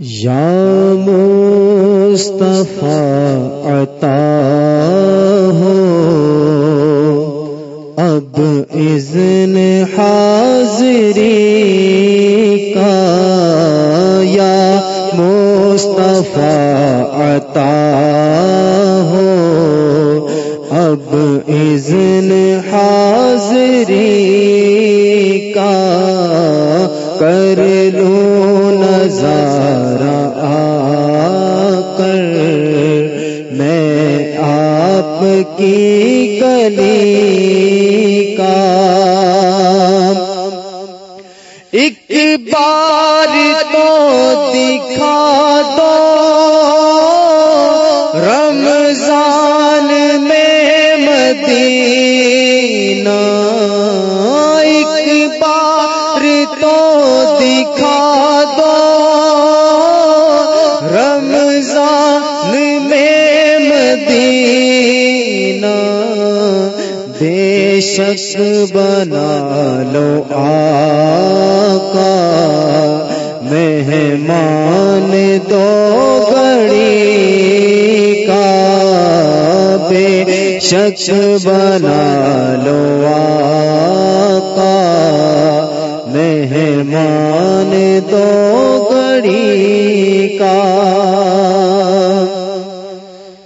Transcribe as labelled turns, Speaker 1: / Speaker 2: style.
Speaker 1: یا مصطفیٰ عطا ہو، اب اذن حاضری کا یا مصطفیٰ عطا ہو، اب اذن حاضری کا کر لو نظارہ آ کر میں آپ کی گلی کا ایک بار تو دکھا دو رمضان میں مدینہ ایک بار تو دکھا میں مدینہ بے شک بنا لو آقا، مہمان دو گڑی کا، بے شک بنا لو آقا، مہمان دو گڑی کا۔